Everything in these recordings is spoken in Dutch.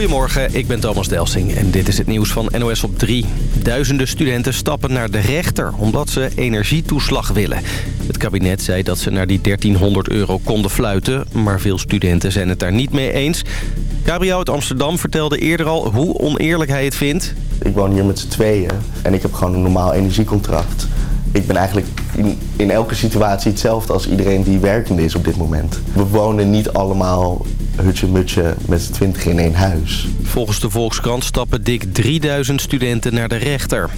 Goedemorgen, ik ben Thomas Delsing en dit is het nieuws van NOS op 3. Duizenden studenten stappen naar de rechter omdat ze energietoeslag willen. Het kabinet zei dat ze naar die 1300 euro konden fluiten, maar veel studenten zijn het daar niet mee eens. Gabriel uit Amsterdam vertelde eerder al hoe oneerlijk hij het vindt. Ik woon hier met z'n tweeën en ik heb gewoon een normaal energiecontract. Ik ben eigenlijk in, in elke situatie hetzelfde als iedereen die werkende is op dit moment. We wonen niet allemaal hutje-mutje met z'n twintig in één huis. Volgens de Volkskrant stappen dik 3000 studenten naar de rechter.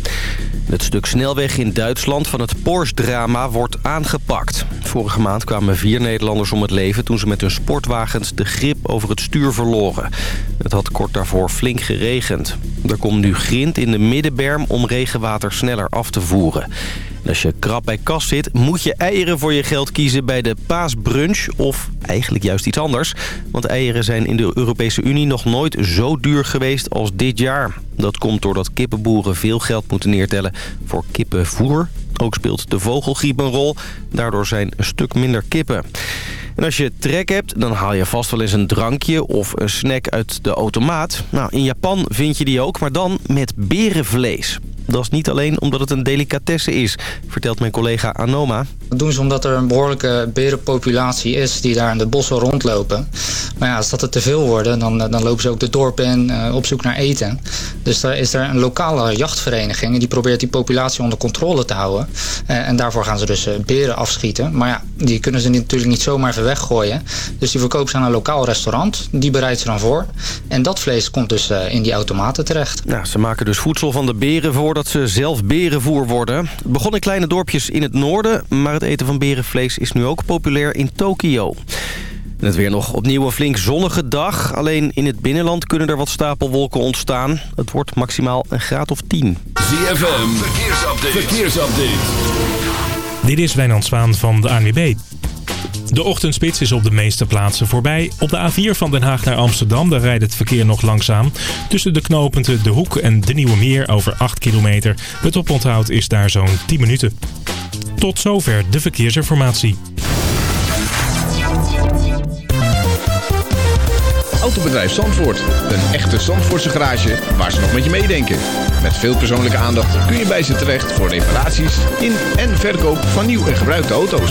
Het stuk snelweg in Duitsland van het Porsche-drama wordt aangepakt. Vorige maand kwamen vier Nederlanders om het leven... toen ze met hun sportwagens de grip over het stuur verloren. Het had kort daarvoor flink geregend. Er komt nu grind in de middenberm om regenwater sneller af te voeren. Als je krap bij kas zit, moet je eieren voor je geld kiezen bij de paasbrunch. Of eigenlijk juist iets anders. Want eieren zijn in de Europese Unie nog nooit zo duur geweest als dit jaar. Dat komt doordat kippenboeren veel geld moeten neertellen voor kippenvoer. Ook speelt de vogelgriep een rol. Daardoor zijn een stuk minder kippen. En als je trek hebt, dan haal je vast wel eens een drankje of een snack uit de automaat. Nou, in Japan vind je die ook, maar dan met berenvlees. Dat is niet alleen omdat het een delicatesse is, vertelt mijn collega Anoma. Dat doen ze omdat er een behoorlijke berenpopulatie is die daar in de bossen rondlopen. Maar ja, als dat er te veel worden, dan, dan lopen ze ook de dorpen in uh, op zoek naar eten. Dus daar is er een lokale jachtvereniging en die probeert die populatie onder controle te houden. Uh, en daarvoor gaan ze dus uh, beren afschieten. Maar ja, die kunnen ze natuurlijk niet zomaar even weggooien. Dus die verkopen ze aan een lokaal restaurant. Die bereidt ze dan voor. En dat vlees komt dus in die automaten terecht. Nou, ze maken dus voedsel van de beren voordat ze zelf berenvoer worden. Het begon in kleine dorpjes in het noorden, maar het eten van berenvlees is nu ook populair in Tokio. En het weer nog opnieuw een flink zonnige dag. Alleen in het binnenland kunnen er wat stapelwolken ontstaan. Het wordt maximaal een graad of 10. ZFM, verkeersupdate. verkeersupdate. Dit is Wijnand Zwaan van de ANWB. De ochtendspits is op de meeste plaatsen voorbij. Op de A4 van Den Haag naar Amsterdam daar rijdt het verkeer nog langzaam. Tussen de knooppunten De Hoek en De Nieuwe Meer over 8 kilometer. Het oponthoud is daar zo'n 10 minuten. Tot zover de verkeersinformatie. Autobedrijf Zandvoort. Een echte Zandvoortse garage waar ze nog met je meedenken. Met veel persoonlijke aandacht kun je bij ze terecht voor reparaties in en verkoop van nieuw en gebruikte auto's.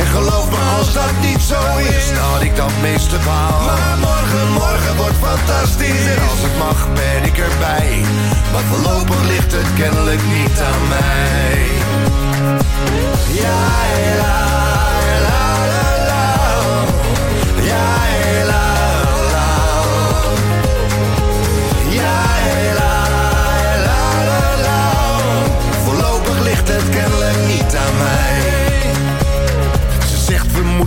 En geloof me als dat niet zo is, dat ik dat meeste baal. Maar morgen, morgen wordt fantastisch. En als het mag ben ik erbij. Maar voorlopig ligt het kennelijk niet aan mij. Ja, la, la, la, la.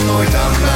zal nooit aan mij.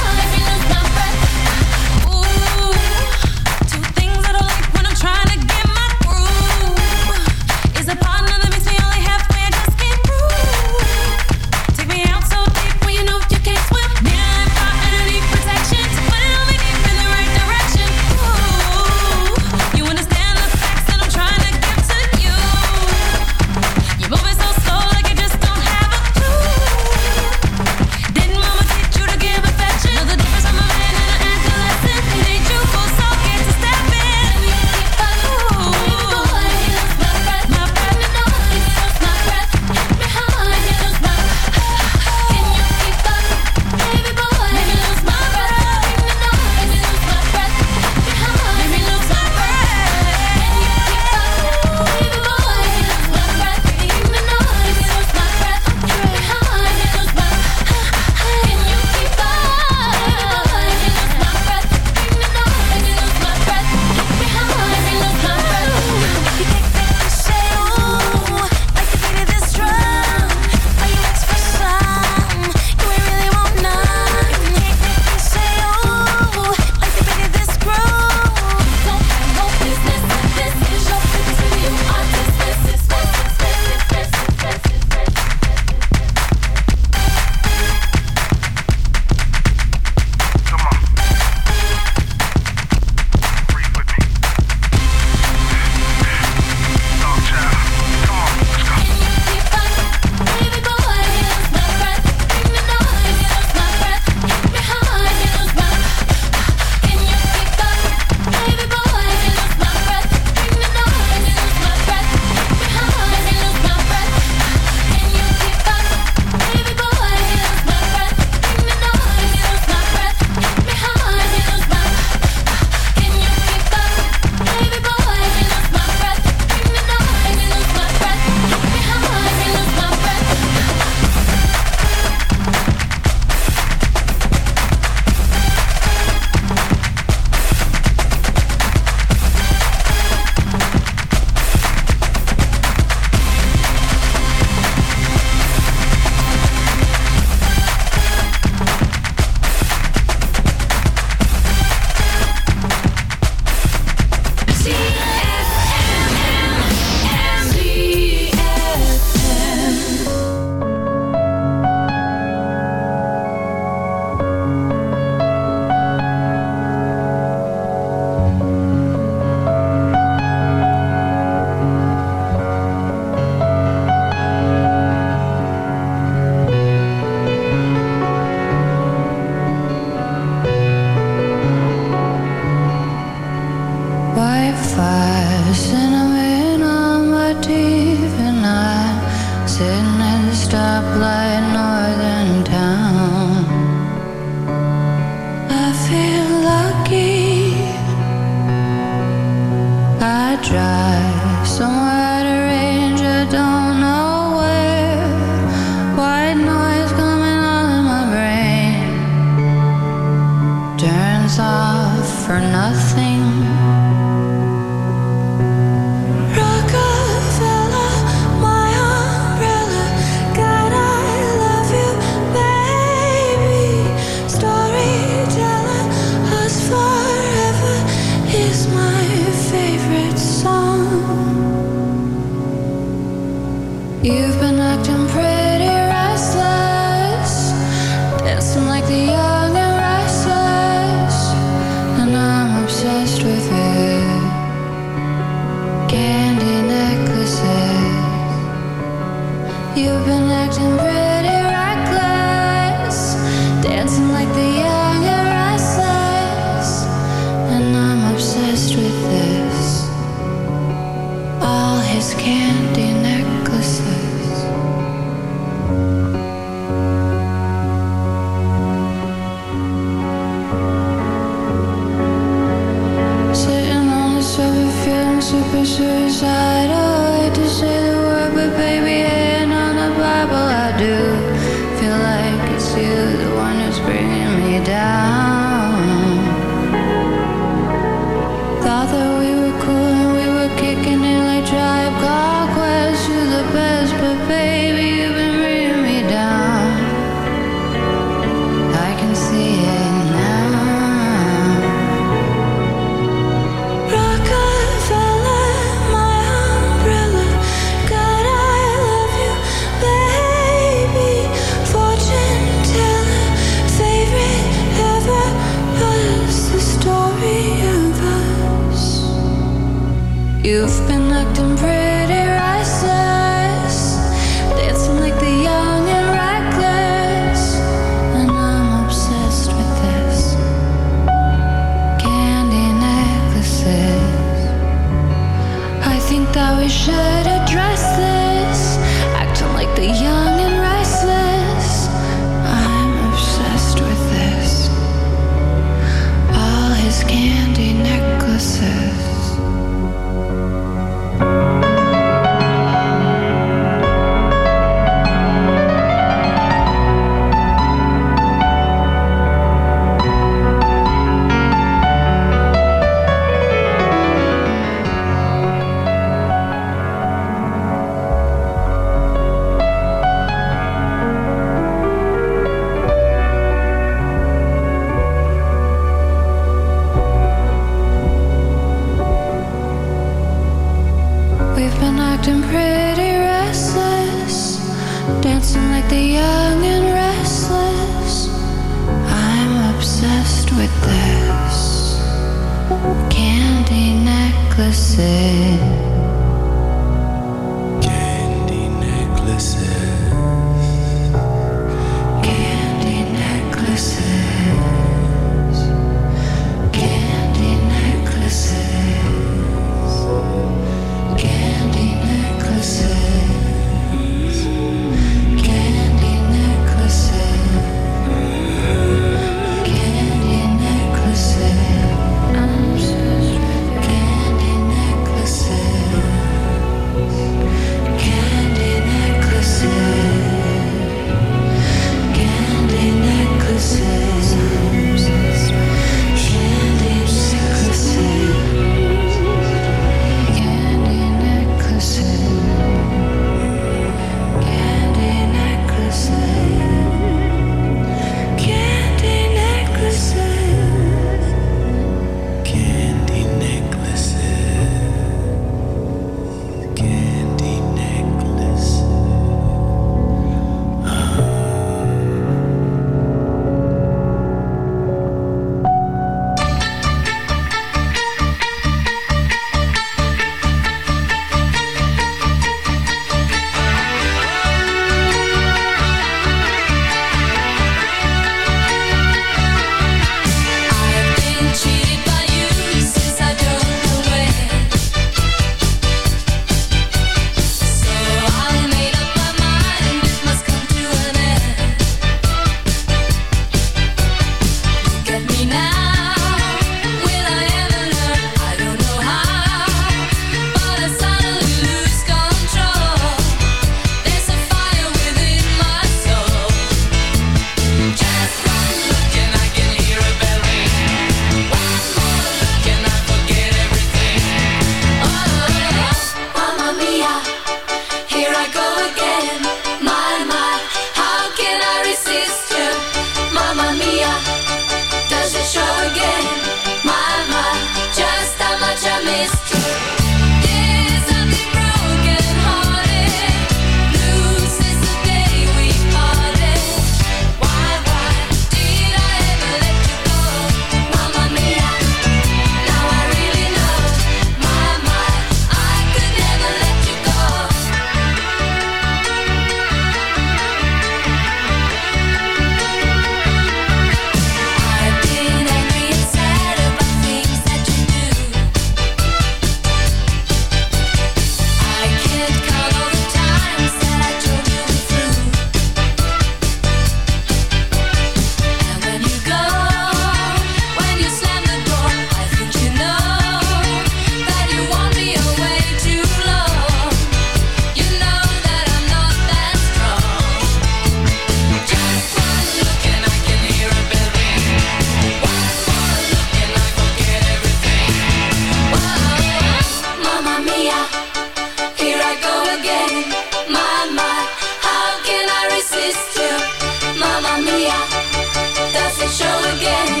again.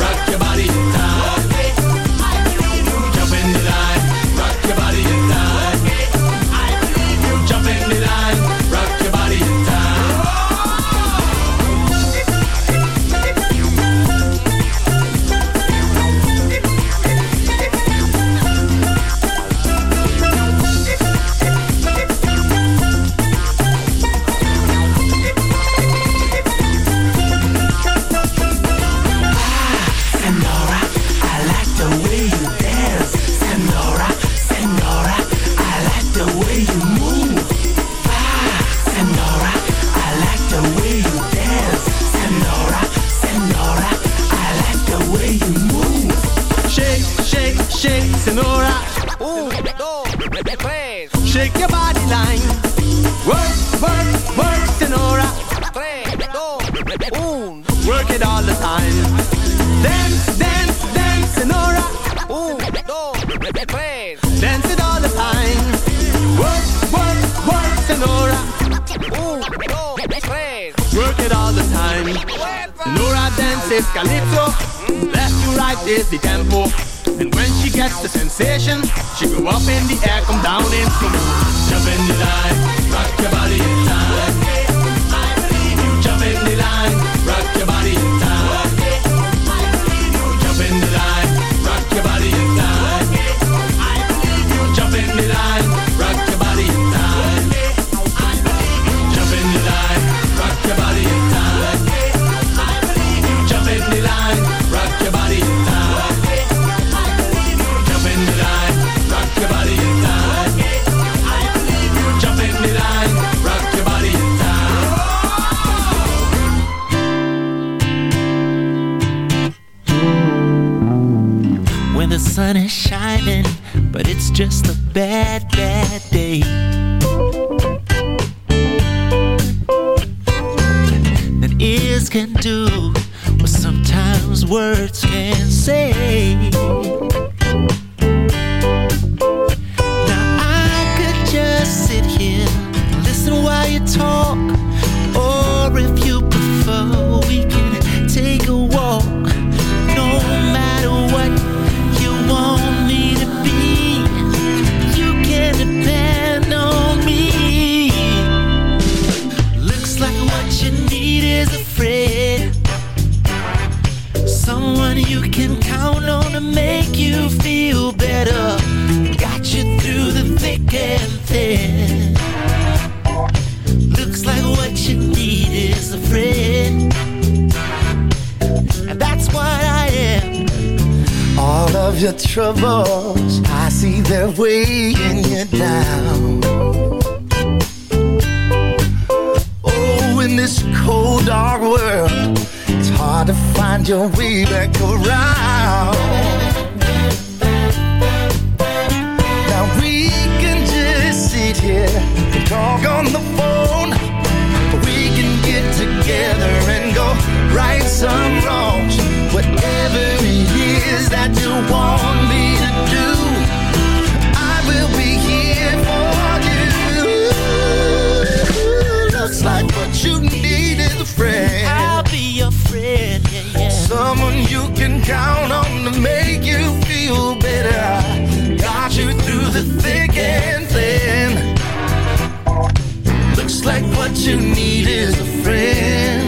rock your body. is the tempo. And when she gets the sensation, she go up in the air, come down in slow. Jump in the line, rock your body in time. this cold, dark world, it's hard to find your way back around. Now we can just sit here and talk on the phone. We can get together and go right some wrongs. Whatever it is that you want me to do, I will be here for you. Looks like what you need friend. I'll be your friend, yeah, yeah. Someone you can count on to make you feel better. Got you through the thick and thin. Looks like what you need is a friend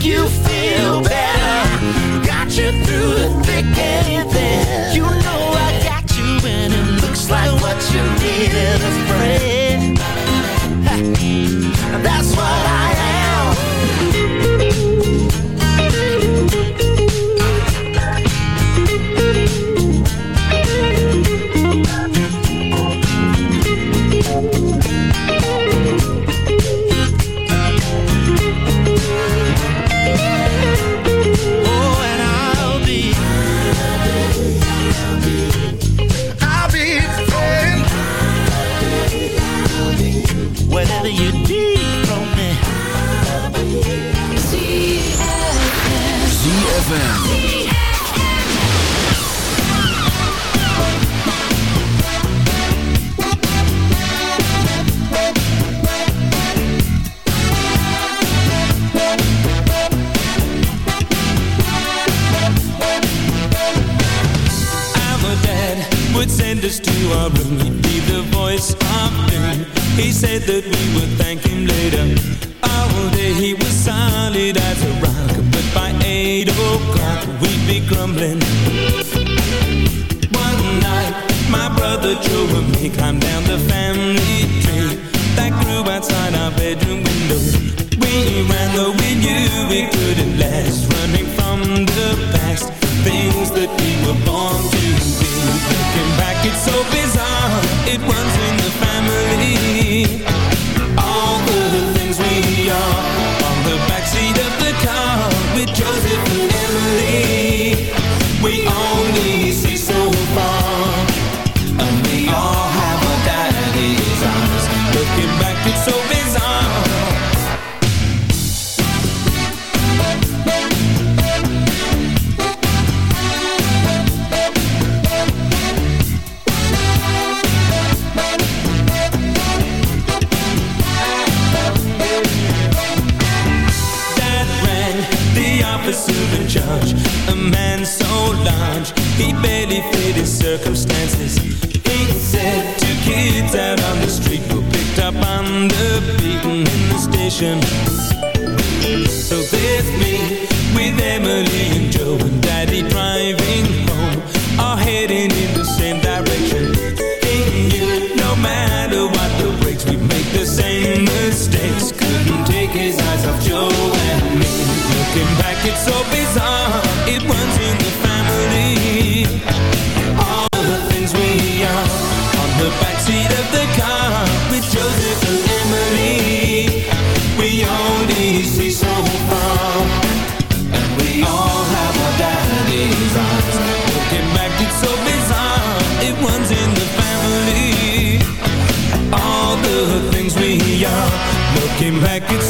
make you feel better. Got you through the thick and thin. You know I got you, and it looks like what you need is a friend. That's what I station So there's me with Emily and Joe and Daddy driving home All heading in the same direction. In you, no matter what the brakes, We make the same mistakes. Couldn't take his eyes off Joe and me. Looking back, it's so big. came back, it's